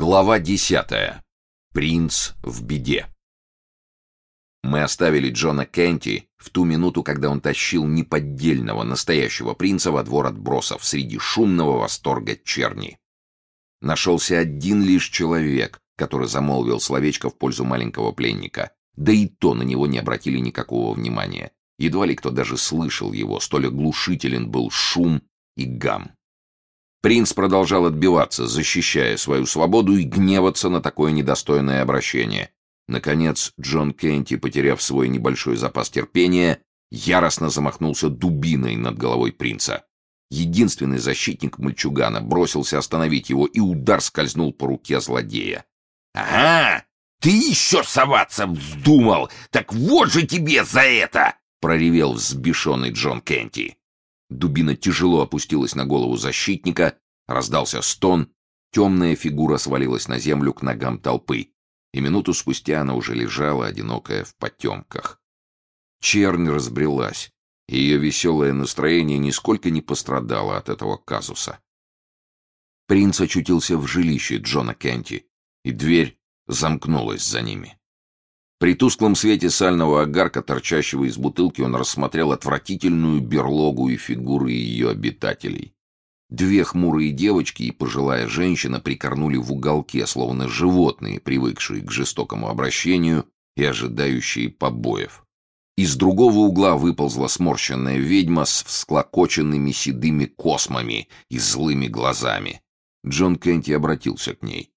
Глава десятая. Принц в беде. Мы оставили Джона Кенти в ту минуту, когда он тащил неподдельного настоящего принца во двор отбросов среди шумного восторга черни. Нашелся один лишь человек, который замолвил словечко в пользу маленького пленника, да и то на него не обратили никакого внимания. Едва ли кто даже слышал его, столь оглушителен был шум и гам. Принц продолжал отбиваться, защищая свою свободу и гневаться на такое недостойное обращение. Наконец, Джон Кенти, потеряв свой небольшой запас терпения, яростно замахнулся дубиной над головой принца. Единственный защитник мальчугана бросился остановить его, и удар скользнул по руке злодея. «Ага! Ты еще соваться вздумал! Так вот же тебе за это!» — проревел взбешенный Джон Кенти. Дубина тяжело опустилась на голову защитника, раздался стон, темная фигура свалилась на землю к ногам толпы, и минуту спустя она уже лежала, одинокая в потемках. Чернь разбрелась, и ее веселое настроение нисколько не пострадало от этого казуса. Принц очутился в жилище Джона Кенти, и дверь замкнулась за ними. При тусклом свете сального огарка, торчащего из бутылки, он рассмотрел отвратительную берлогу и фигуры ее обитателей. Две хмурые девочки и пожилая женщина прикорнули в уголке, словно животные, привыкшие к жестокому обращению и ожидающие побоев. Из другого угла выползла сморщенная ведьма с всклокоченными седыми космами и злыми глазами. Джон Кенти обратился к ней.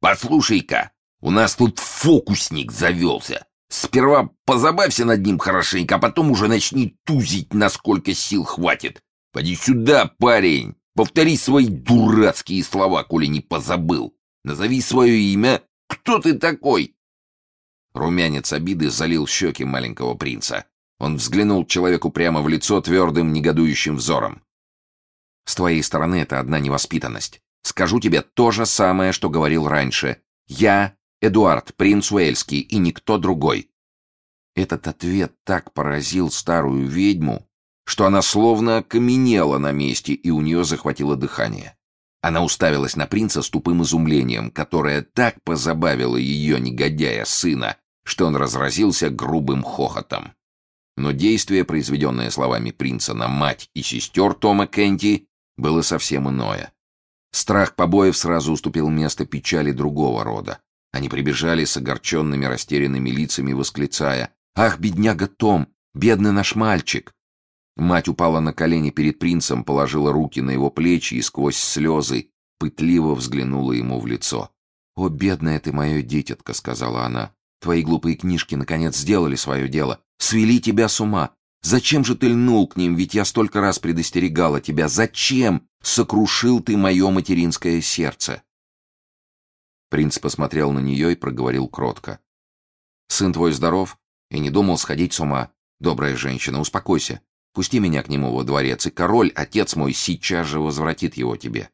«Послушай-ка, у нас тут фокусник завелся. Сперва позабавься над ним хорошенько, а потом уже начни тузить, насколько сил хватит. Поди сюда, парень. Повтори свои дурацкие слова, коли не позабыл. Назови свое имя. Кто ты такой?» Румянец обиды залил щеки маленького принца. Он взглянул человеку прямо в лицо твердым, негодующим взором. «С твоей стороны это одна невоспитанность. Скажу тебе то же самое, что говорил раньше. Я Эдуард, принц Уэльский, и никто другой. Этот ответ так поразил старую ведьму, что она словно окаменела на месте, и у нее захватило дыхание. Она уставилась на принца с тупым изумлением, которое так позабавило ее негодяя сына, что он разразился грубым хохотом. Но действие, произведенное словами принца на мать и сестер Тома Кенти, было совсем иное. Страх побоев сразу уступил место печали другого рода. Они прибежали с огорченными, растерянными лицами, восклицая «Ах, бедняга Том! Бедный наш мальчик!» Мать упала на колени перед принцем, положила руки на его плечи и сквозь слезы пытливо взглянула ему в лицо. «О, бедная ты мое дитятка!» — сказала она. «Твои глупые книжки наконец сделали свое дело. Свели тебя с ума. Зачем же ты льнул к ним, ведь я столько раз предостерегала тебя. Зачем сокрушил ты мое материнское сердце?» Принц посмотрел на нее и проговорил кротко. «Сын твой здоров и не думал сходить с ума. Добрая женщина, успокойся. Пусти меня к нему во дворец, и король, отец мой, сейчас же возвратит его тебе».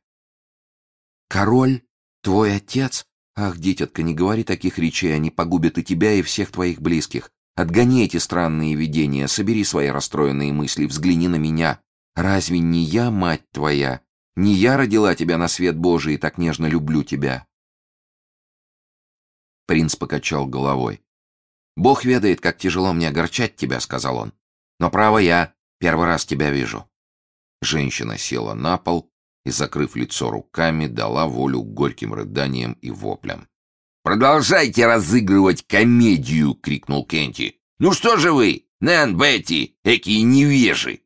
«Король? Твой отец? Ах, дитятка, не говори таких речей, они погубят и тебя, и всех твоих близких. Отгони эти странные видения, собери свои расстроенные мысли, взгляни на меня. Разве не я, мать твоя? Не я родила тебя на свет Божий и так нежно люблю тебя?» Принц покачал головой. «Бог ведает, как тяжело мне огорчать тебя», — сказал он. «Но право я первый раз тебя вижу». Женщина села на пол и, закрыв лицо руками, дала волю горьким рыданиям и воплям. «Продолжайте разыгрывать комедию!» — крикнул Кенти. «Ну что же вы, Нэн, Бетти, экие невежи!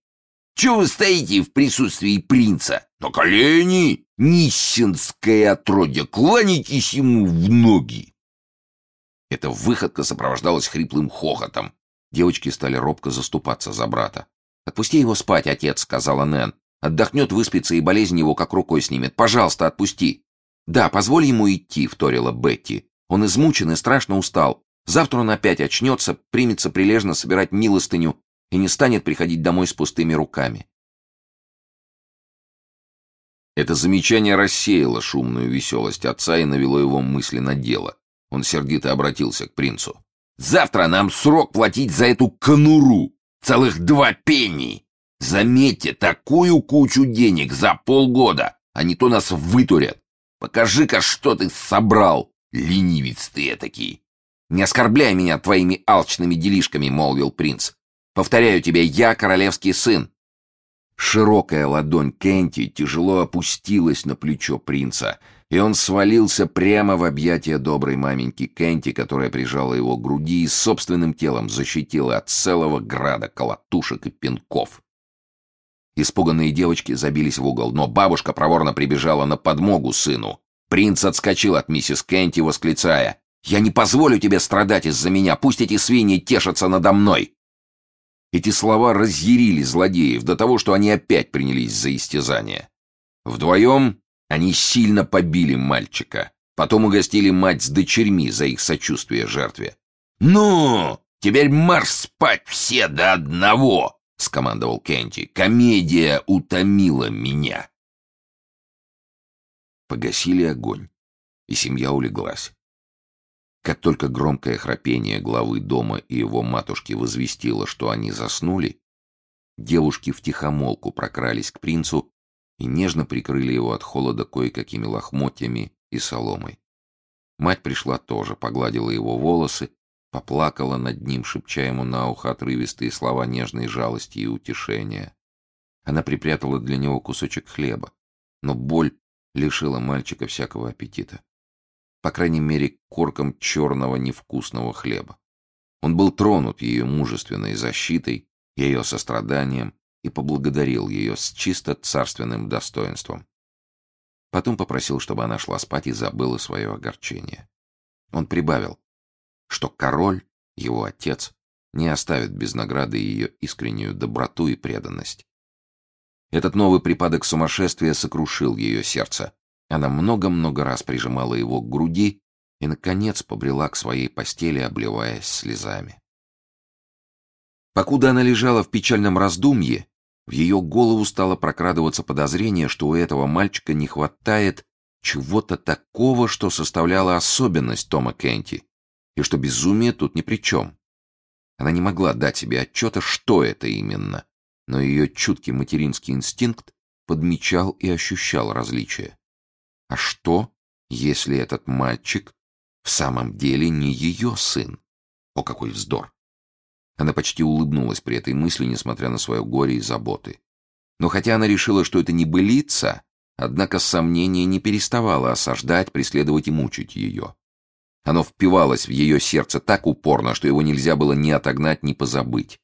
Чего вы стоите в присутствии принца? На колени! Нищенское отродье! Кланяйтесь ему в ноги!» Эта выходка сопровождалась хриплым хохотом. Девочки стали робко заступаться за брата. «Отпусти его спать, отец», — сказала Нэн. «Отдохнет, выспится, и болезнь его как рукой снимет. Пожалуйста, отпусти». «Да, позволь ему идти», — вторила Бетти. «Он измучен и страшно устал. Завтра он опять очнется, примется прилежно собирать милостыню и не станет приходить домой с пустыми руками». Это замечание рассеяло шумную веселость отца и навело его мысли на дело. Он сердито обратился к принцу. «Завтра нам срок платить за эту конуру! Целых два пенни! Заметьте, такую кучу денег за полгода! А не то нас вытурят! Покажи-ка, что ты собрал, ленивец ты этакий!» «Не оскорбляй меня твоими алчными делишками», — молвил принц. «Повторяю тебе, я королевский сын». Широкая ладонь Кенти тяжело опустилась на плечо принца, и он свалился прямо в объятия доброй маменьки Кенти, которая прижала его к груди и собственным телом защитила от целого града колотушек и пинков. Испуганные девочки забились в угол, но бабушка проворно прибежала на подмогу сыну. Принц отскочил от миссис Кенти, восклицая «Я не позволю тебе страдать из-за меня, пусть эти свиньи тешатся надо мной!» Эти слова разъярили злодеев до того, что они опять принялись за истязание. Вдвоем они сильно побили мальчика, потом угостили мать с дочерьми за их сочувствие жертве. «Ну, теперь марш спать все до одного!» — скомандовал Кенти. «Комедия утомила меня!» Погасили огонь, и семья улеглась. Как только громкое храпение главы дома и его матушки возвестило, что они заснули, девушки втихомолку прокрались к принцу и нежно прикрыли его от холода кое-какими лохмотьями и соломой. Мать пришла тоже, погладила его волосы, поплакала над ним, шепча ему на ухо отрывистые слова нежной жалости и утешения. Она припрятала для него кусочек хлеба, но боль лишила мальчика всякого аппетита. По крайней мере, корком черного невкусного хлеба. Он был тронут ее мужественной защитой, ее состраданием и поблагодарил ее с чисто царственным достоинством. Потом попросил, чтобы она шла спать и забыла свое огорчение. Он прибавил, что король, его отец, не оставит без награды ее искреннюю доброту и преданность. Этот новый припадок сумасшествия сокрушил ее сердце. Она много-много раз прижимала его к груди и, наконец, побрела к своей постели, обливаясь слезами. Покуда она лежала в печальном раздумье, в ее голову стало прокрадываться подозрение, что у этого мальчика не хватает чего-то такого, что составляло особенность Тома Кенти, и что безумие тут ни при чем. Она не могла дать себе отчета, что это именно, но ее чуткий материнский инстинкт подмечал и ощущал различия. А что, если этот мальчик в самом деле не ее сын? О, какой вздор! Она почти улыбнулась при этой мысли, несмотря на свое горе и заботы. Но хотя она решила, что это не былица, однако сомнение не переставало осаждать, преследовать и мучить ее. Оно впивалось в ее сердце так упорно, что его нельзя было ни отогнать, ни позабыть.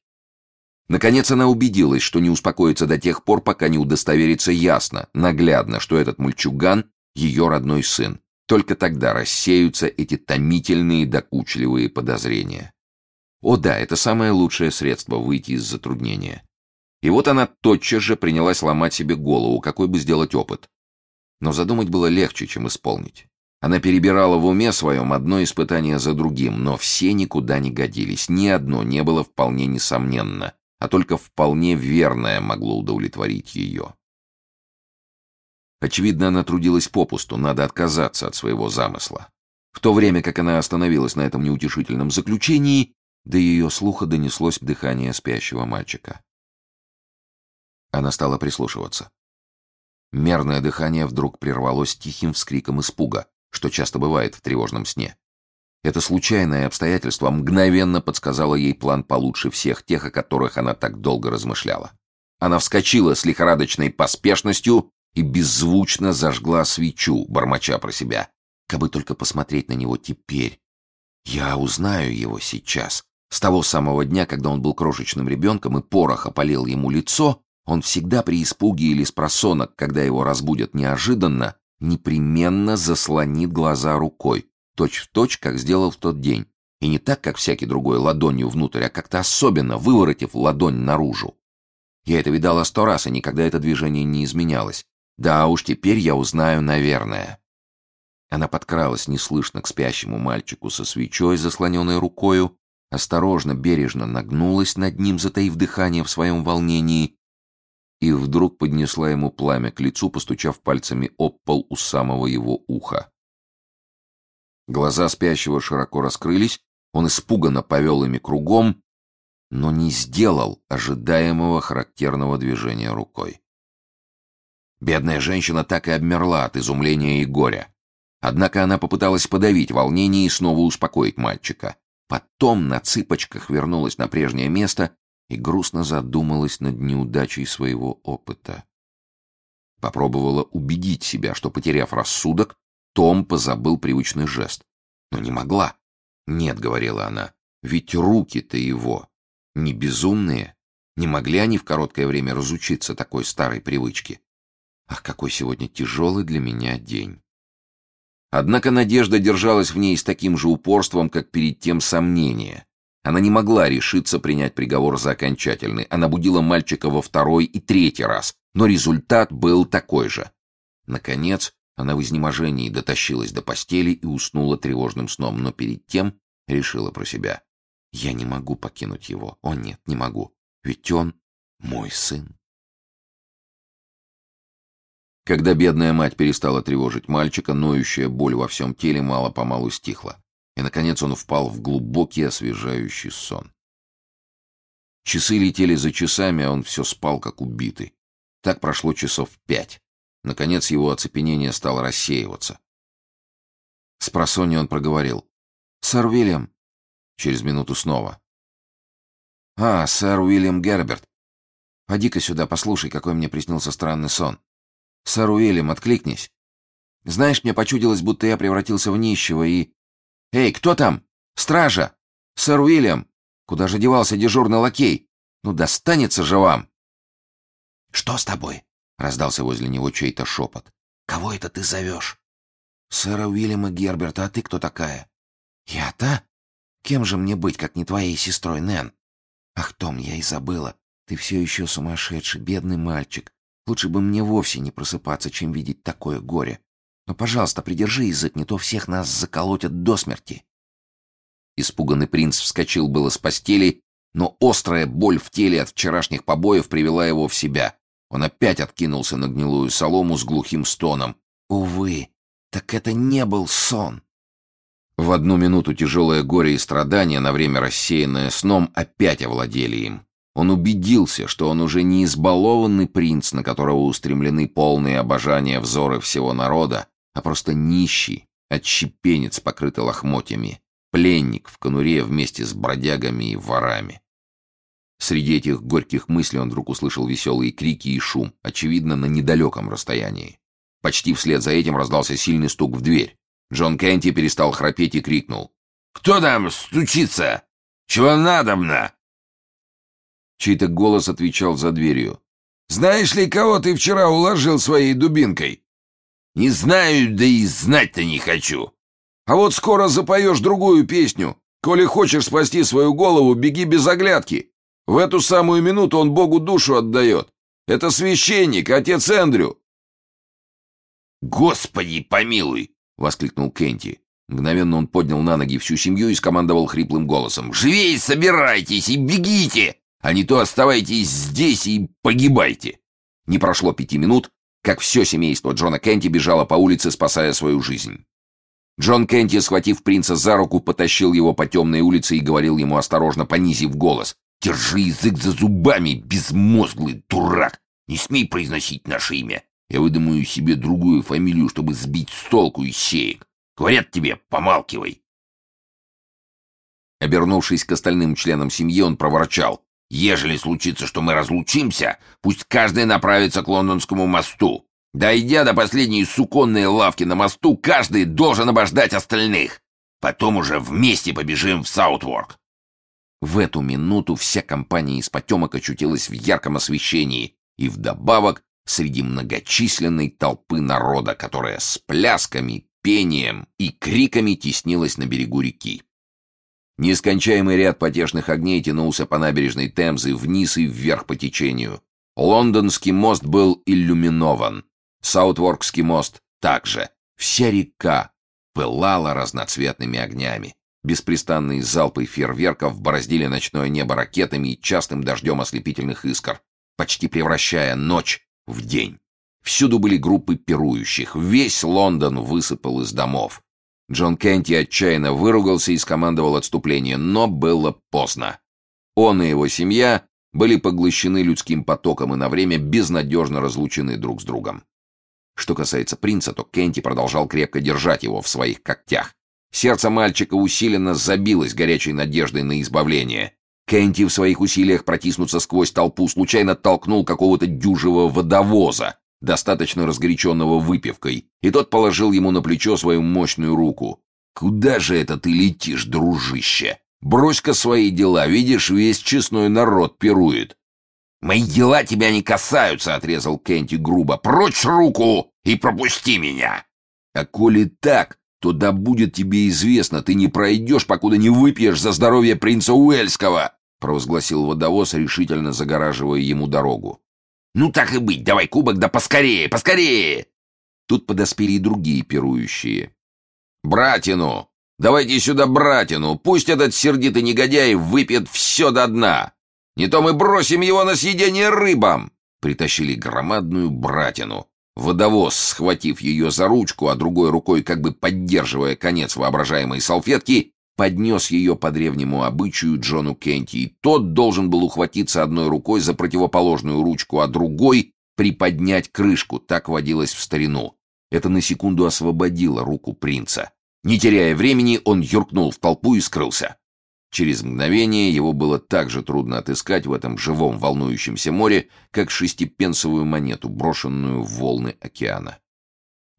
Наконец она убедилась, что не успокоится до тех пор, пока не удостоверится ясно, наглядно, что этот мальчуган — ее родной сын. Только тогда рассеются эти томительные докучливые подозрения. О да, это самое лучшее средство выйти из затруднения. И вот она тотчас же принялась ломать себе голову, какой бы сделать опыт. Но задумать было легче, чем исполнить. Она перебирала в уме своем одно испытание за другим, но все никуда не годились, ни одно не было вполне несомненно, а только вполне верное могло удовлетворить ее. Очевидно, она трудилась попусту, надо отказаться от своего замысла. В то время как она остановилась на этом неутешительном заключении, до ее слуха донеслось дыхание спящего мальчика. Она стала прислушиваться. Мерное дыхание вдруг прервалось тихим вскриком испуга, что часто бывает в тревожном сне. Это случайное обстоятельство мгновенно подсказало ей план получше всех тех, о которых она так долго размышляла. Она вскочила с лихорадочной поспешностью и беззвучно зажгла свечу, бормоча про себя. Кабы только посмотреть на него теперь. Я узнаю его сейчас. С того самого дня, когда он был крошечным ребенком и порох опалил ему лицо, он всегда при испуге или с просонок, когда его разбудят неожиданно, непременно заслонит глаза рукой, точь-в-точь, точь, как сделал в тот день. И не так, как всякий другой, ладонью внутрь, а как-то особенно, выворотив ладонь наружу. Я это видала сто раз, и никогда это движение не изменялось. Да уж теперь я узнаю, наверное. Она подкралась неслышно к спящему мальчику со свечой, заслоненной рукою, осторожно, бережно нагнулась над ним, затаив дыхание в своем волнении, и вдруг поднесла ему пламя к лицу, постучав пальцами об пол у самого его уха. Глаза спящего широко раскрылись, он испуганно повел ими кругом, но не сделал ожидаемого характерного движения рукой. Бедная женщина так и обмерла от изумления и горя. Однако она попыталась подавить волнение и снова успокоить мальчика. Потом на цыпочках вернулась на прежнее место и грустно задумалась над неудачей своего опыта. Попробовала убедить себя, что, потеряв рассудок, том позабыл привычный жест. Но не могла. «Нет», — говорила она, — «ведь руки-то его не безумные. Не могли они в короткое время разучиться такой старой привычке. Ах, какой сегодня тяжелый для меня день». Однако надежда держалась в ней с таким же упорством, как перед тем сомнение. Она не могла решиться принять приговор за окончательный. Она будила мальчика во второй и третий раз, но результат был такой же. Наконец, она в изнеможении дотащилась до постели и уснула тревожным сном, но перед тем решила про себя. «Я не могу покинуть его. О нет, не могу. Ведь он мой сын». Когда бедная мать перестала тревожить мальчика, ноющая боль во всем теле мало-помалу стихла, и, наконец, он впал в глубокий освежающий сон. Часы летели за часами, а он все спал, как убитый. Так прошло часов пять. Наконец его оцепенение стало рассеиваться. С просонья он проговорил. «Сэр Уильям!» Через минуту снова. «А, сэр Уильям Герберт! Поди-ка сюда, послушай, какой мне приснился странный сон. Сэр Уильям, откликнись. Знаешь, мне почудилось, будто я превратился в нищего и... Эй, кто там? Стража! Сэр Уильям! Куда же девался дежурный лакей? Ну, достанется же вам!» «Что с тобой?» — раздался возле него чей-то шепот. «Кого это ты зовешь?» «Сэра Уильяма Герберта, а ты кто такая?» «Я-то? Кем же мне быть, как не твоей сестрой Нэн?» «Ах, Том, я и забыла. Ты все еще сумасшедший, бедный мальчик. Лучше бы мне вовсе не просыпаться, чем видеть такое горе. Но, пожалуйста, придержи язык, не то всех нас заколотят до смерти. Испуганный принц вскочил было с постели, но острая боль в теле от вчерашних побоев привела его в себя. Он опять откинулся на гнилую солому с глухим стоном. Увы, так это не был сон. В одну минуту тяжелое горе и страдания, на время рассеянное сном, опять овладели им. Он убедился, что он уже не избалованный принц, на которого устремлены полные обожания взоры всего народа, а просто нищий, отщепенец, покрытый лохмотьями, пленник в конуре вместе с бродягами и ворами. Среди этих горьких мыслей он вдруг услышал веселые крики и шум, очевидно, на недалеком расстоянии. Почти вслед за этим раздался сильный стук в дверь. Джон Кенти перестал храпеть и крикнул. «Кто там стучится? Чего надобно?» Чей-то голос отвечал за дверью. «Знаешь ли, кого ты вчера уложил своей дубинкой?» «Не знаю, да и знать-то не хочу. А вот скоро запоешь другую песню. Коли хочешь спасти свою голову, беги без оглядки. В эту самую минуту он Богу душу отдает. Это священник, отец Эндрю». «Господи, помилуй!» — воскликнул Кенти. Мгновенно он поднял на ноги всю семью и скомандовал хриплым голосом. «Живей собирайтесь и бегите! А не то оставайтесь здесь и погибайте. Не прошло пяти минут, как все семейство Джона Кенти бежало по улице, спасая свою жизнь. Джон Кенти, схватив принца за руку, потащил его по темной улице и говорил ему, осторожно понизив голос, «Держи язык за зубами, безмозглый дурак! Не смей произносить наше имя! Я выдумаю себе другую фамилию, чтобы сбить с толку из сеек. Говорят тебе, помалкивай!» Обернувшись к остальным членам семьи, он проворчал. Ежели случится, что мы разлучимся, пусть каждый направится к лондонскому мосту. Дойдя до последней суконной лавки на мосту, каждый должен обождать остальных. Потом уже вместе побежим в Саутворк. В эту минуту вся компания из потемок очутилась в ярком освещении и вдобавок среди многочисленной толпы народа, которая с плясками, пением и криками теснилась на берегу реки. Нескончаемый ряд потешных огней тянулся по набережной Темзы вниз и вверх по течению. Лондонский мост был иллюминован. Саутворкский мост также. Вся река пылала разноцветными огнями. Беспрестанные залпы фейерверков бороздили ночное небо ракетами и частым дождем ослепительных искр, почти превращая ночь в день. Всюду были группы пирующих. Весь Лондон высыпал из домов. Джон Кенти отчаянно выругался и скомандовал отступление, но было поздно. Он и его семья были поглощены людским потоком и на время безнадежно разлучены друг с другом. Что касается принца, то Кенти продолжал крепко держать его в своих когтях. Сердце мальчика усиленно забилось горячей надеждой на избавление. Кенти в своих усилиях протиснуться сквозь толпу случайно толкнул какого-то дюжего водовоза, достаточно разгоряченного выпивкой, и тот положил ему на плечо свою мощную руку. «Куда же это ты летишь, дружище? Брось-ка свои дела, видишь, весь честной народ пирует». «Мои дела тебя не касаются», — отрезал Кенти грубо. «Прочь руку и пропусти меня!» «А коли так, то да будет тебе известно, ты не пройдешь, покуда не выпьешь за здоровье принца Уэльского!» — провозгласил водовоз, решительно загораживая ему дорогу. «Ну так и быть, давай кубок, да поскорее, поскорее!» Тут подоспели и другие пирующие. «Братину! Давайте сюда братину! Пусть этот сердитый негодяй выпьет все до дна! Не то мы бросим его на съедение рыбам!» Притащили громадную братину. Водовоз, схватив ее за ручку, а другой рукой как бы поддерживая конец воображаемой салфетки, поднес ее по древнему обычаю Джону Кенти, и тот должен был ухватиться одной рукой за противоположную ручку, а другой приподнять крышку, так водилось в старину. Это на секунду освободило руку принца. Не теряя времени, он юркнул в толпу и скрылся. Через мгновение его было так же трудно отыскать в этом живом волнующемся море, как шестипенсовую монету, брошенную в волны океана.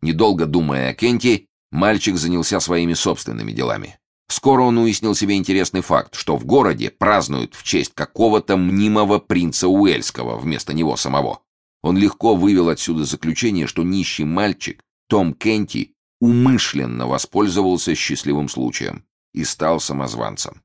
Недолго думая о Кенти, мальчик занялся своими собственными делами. Скоро он уяснил себе интересный факт, что в городе празднуют в честь какого-то мнимого принца Уэльского вместо него самого. Он легко вывел отсюда заключение, что нищий мальчик, Том Кенти, умышленно воспользовался счастливым случаем и стал самозванцем.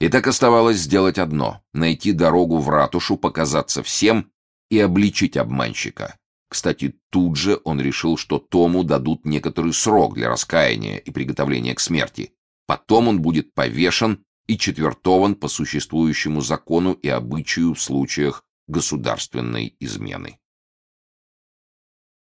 И так оставалось сделать одно — найти дорогу в ратушу, показаться всем и обличить обманщика. Кстати, тут же он решил, что Тому дадут некоторый срок для раскаяния и приготовления к смерти. Потом он будет повешен и четвертован по существующему закону и обычаю в случаях государственной измены.